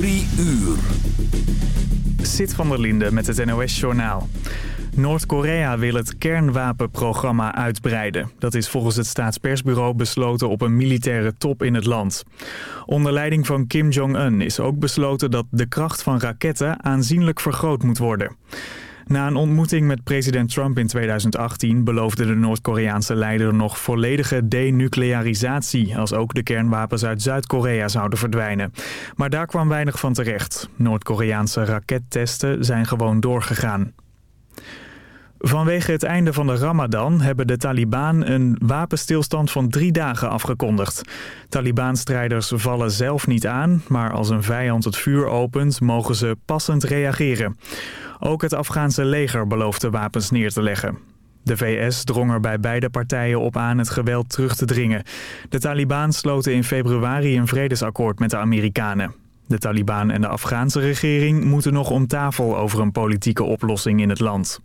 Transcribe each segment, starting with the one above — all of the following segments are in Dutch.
Drie uur. Sit van der Linde met het NOS-journaal. Noord-Korea wil het kernwapenprogramma uitbreiden. Dat is volgens het staatspersbureau besloten op een militaire top in het land. Onder leiding van Kim Jong-un is ook besloten dat de kracht van raketten aanzienlijk vergroot moet worden. Na een ontmoeting met president Trump in 2018 beloofde de Noord-Koreaanse leider nog volledige denuclearisatie als ook de kernwapens uit Zuid-Korea zouden verdwijnen. Maar daar kwam weinig van terecht. Noord-Koreaanse rakettesten zijn gewoon doorgegaan. Vanwege het einde van de Ramadan hebben de Taliban een wapenstilstand van drie dagen afgekondigd. Taliban-strijders vallen zelf niet aan, maar als een vijand het vuur opent, mogen ze passend reageren. Ook het Afghaanse leger belooft de wapens neer te leggen. De VS drong er bij beide partijen op aan het geweld terug te dringen. De Taliban sloten in februari een vredesakkoord met de Amerikanen. De Taliban en de Afghaanse regering moeten nog om tafel over een politieke oplossing in het land.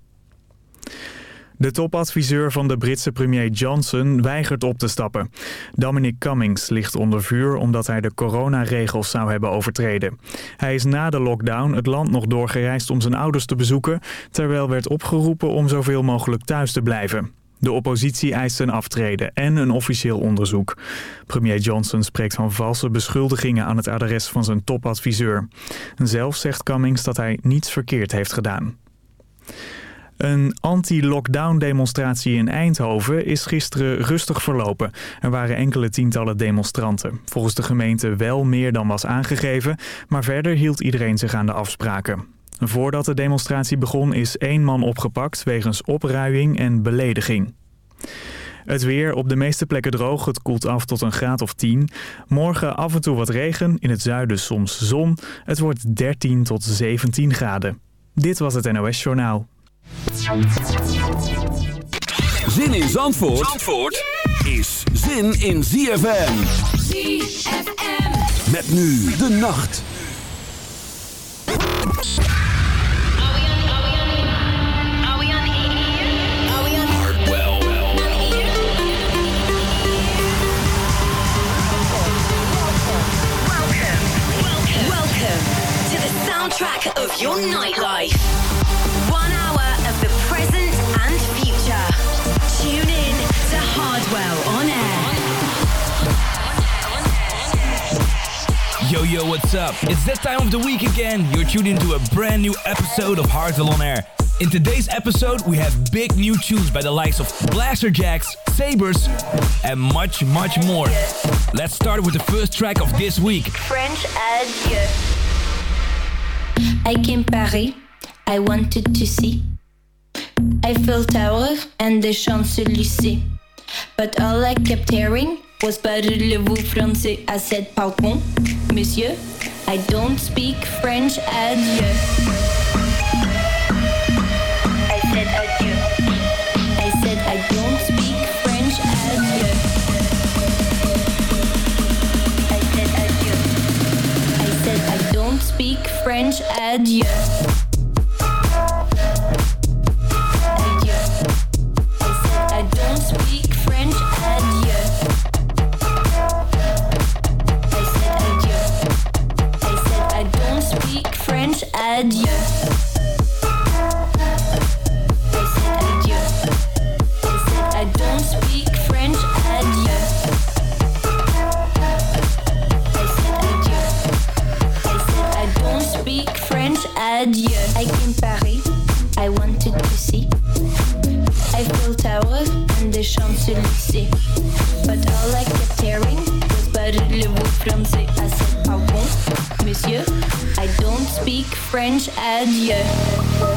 De topadviseur van de Britse premier Johnson weigert op te stappen. Dominic Cummings ligt onder vuur omdat hij de coronaregels zou hebben overtreden. Hij is na de lockdown het land nog doorgereisd om zijn ouders te bezoeken... terwijl werd opgeroepen om zoveel mogelijk thuis te blijven. De oppositie eist een aftreden en een officieel onderzoek. Premier Johnson spreekt van valse beschuldigingen aan het adres van zijn topadviseur. Zelf zegt Cummings dat hij niets verkeerd heeft gedaan. Een anti-lockdown demonstratie in Eindhoven is gisteren rustig verlopen. Er waren enkele tientallen demonstranten. Volgens de gemeente wel meer dan was aangegeven, maar verder hield iedereen zich aan de afspraken. Voordat de demonstratie begon is één man opgepakt wegens opruiing en belediging. Het weer op de meeste plekken droog. Het koelt af tot een graad of 10. Morgen af en toe wat regen. In het zuiden soms zon. Het wordt 13 tot 17 graden. Dit was het NOS Journaal. Zin in Zandvoort, Zandvoort is zin in ZFM. ZFM. Met nu de nacht. Welcome to the soundtrack of your nightlife. Yo, yo, what's up? It's that time of the week again. You're tuned into a brand new episode of Hardwell on Air. In today's episode, we have big new tunes by the likes of Blaster Jacks, Sabers, and much, much more. Let's start with the first track of this week. French adieu. I came Paris, I wanted to see Eiffel Tower and the Champs-Élysées. But all I kept hearing was Parlez-vous français? I said, Pardon, monsieur, I don't speak French, adieu. I said adieu. I said, I don't speak French, adieu. I said adieu. I said I don't speak French. Adieu. Speak French. Adieu. French. Adieu.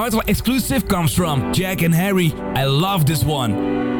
Where exclusive comes from Jack and Harry. I love this one.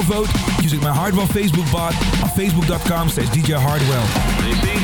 your vote using my Hardwell Facebook bot on facebook.com slash DJ Hardwell.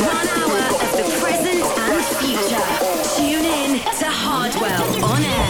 One hour of the present and future. Tune in to Hardwell on air.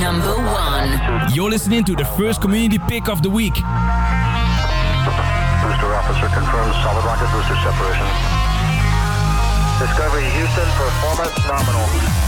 Number one. You're listening to the first community pick of the week. Booster officer confirms solid rocket booster separation. Discovery Houston performance nominal.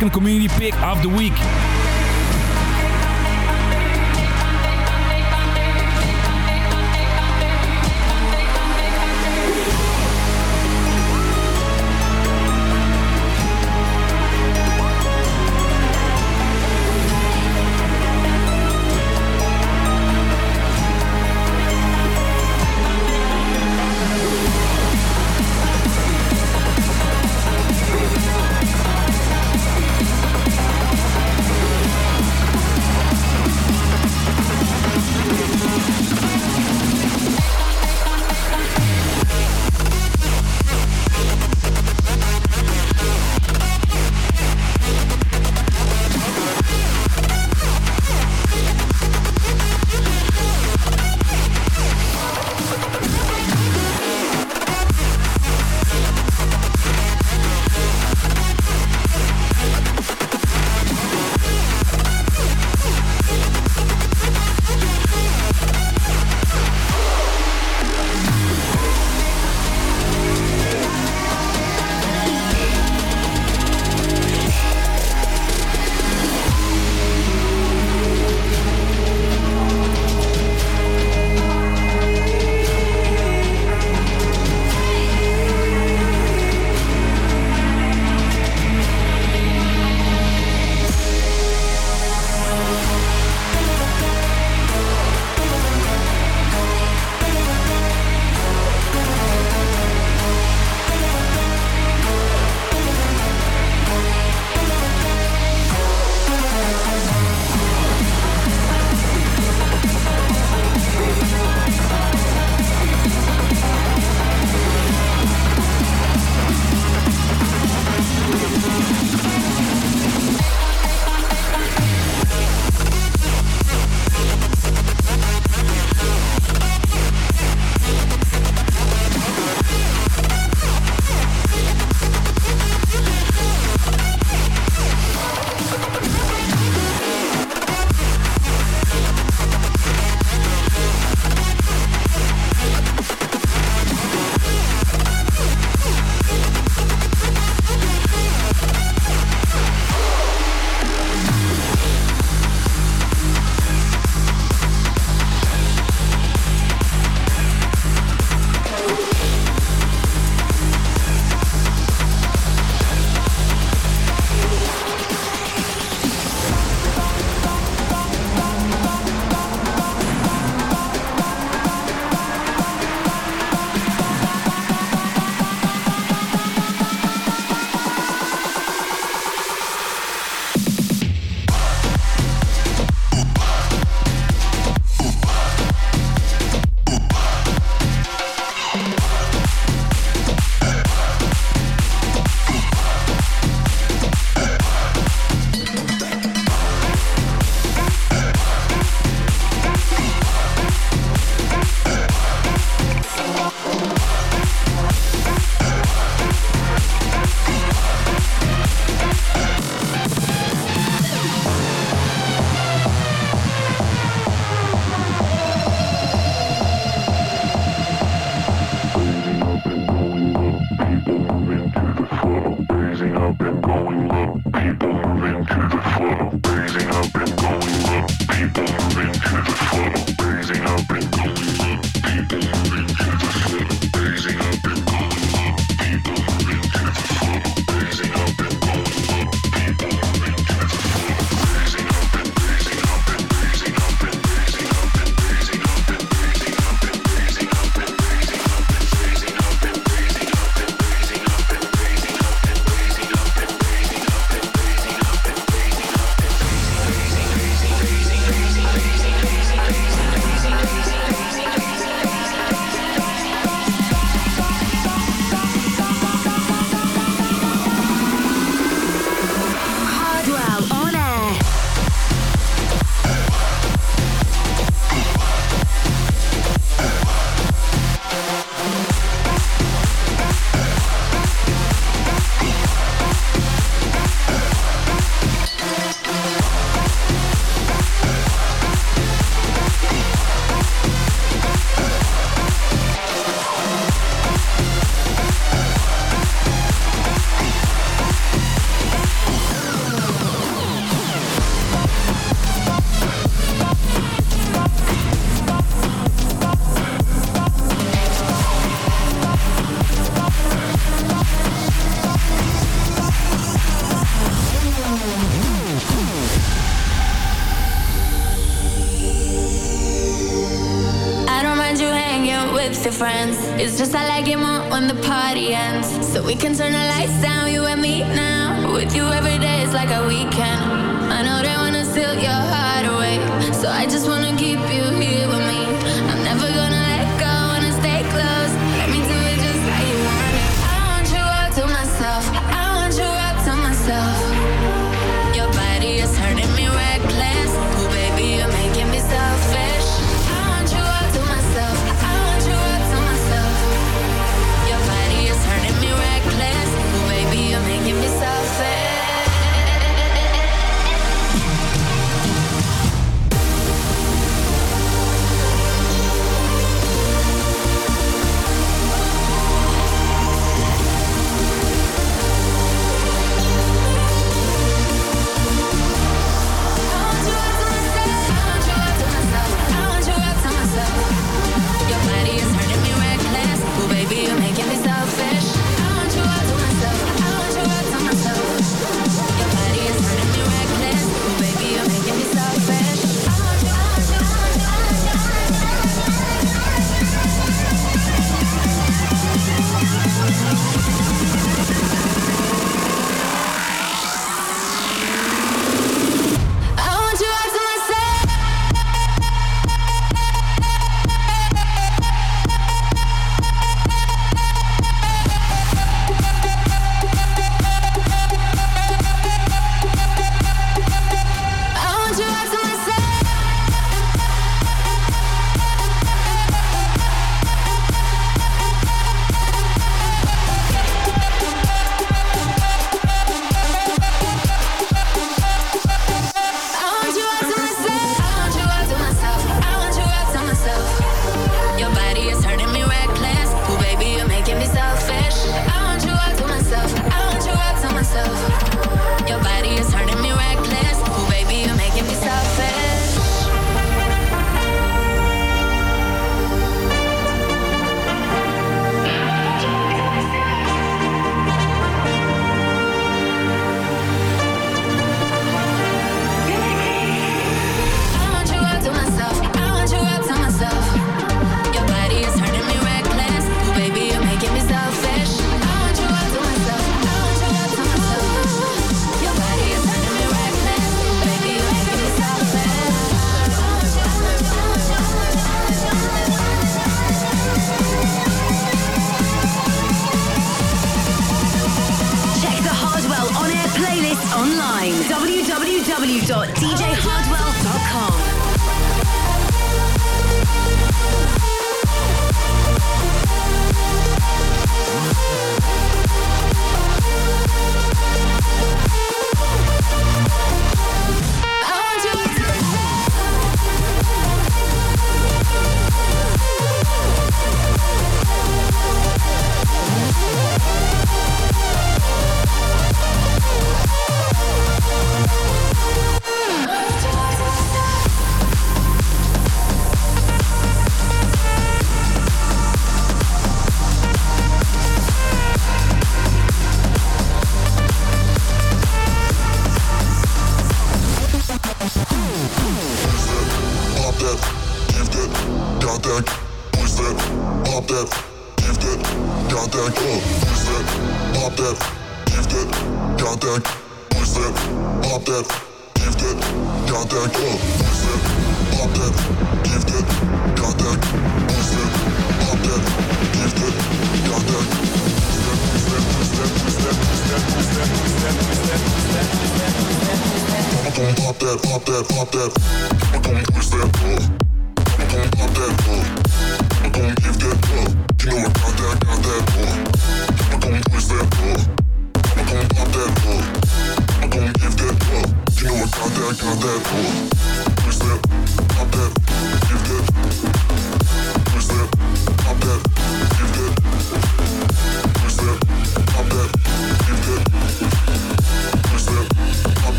Second Community Pick.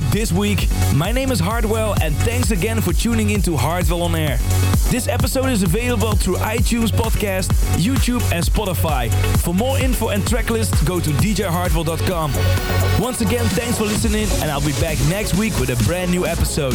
for this week. My name is Hardwell, and thanks again for tuning in to Hardwell on Air. This episode is available through iTunes Podcast, YouTube, and Spotify. For more info and track lists, go to djhardwell.com. Once again, thanks for listening, and I'll be back next week with a brand new episode.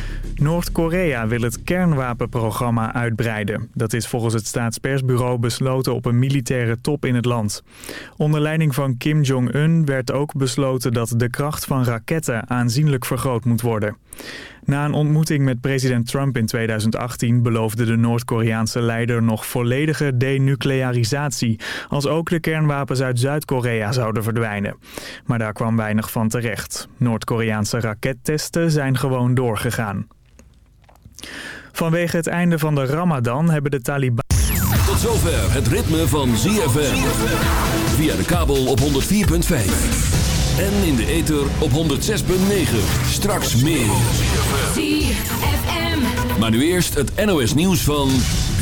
Noord-Korea wil het kernwapenprogramma uitbreiden. Dat is volgens het staatspersbureau besloten op een militaire top in het land. Onder leiding van Kim Jong-un werd ook besloten dat de kracht van raketten aanzienlijk vergroot moet worden. Na een ontmoeting met president Trump in 2018 beloofde de Noord-Koreaanse leider nog volledige denuclearisatie, als ook de kernwapens uit Zuid-Korea zouden verdwijnen. Maar daar kwam weinig van terecht. Noord-Koreaanse rakettesten zijn gewoon doorgegaan. Vanwege het einde van de Ramadan hebben de Taliban... Tot zover het ritme van ZFM. Via de kabel op 104.5. En in de ether op 106.9. Straks meer. ZFM. Maar nu eerst het NOS nieuws van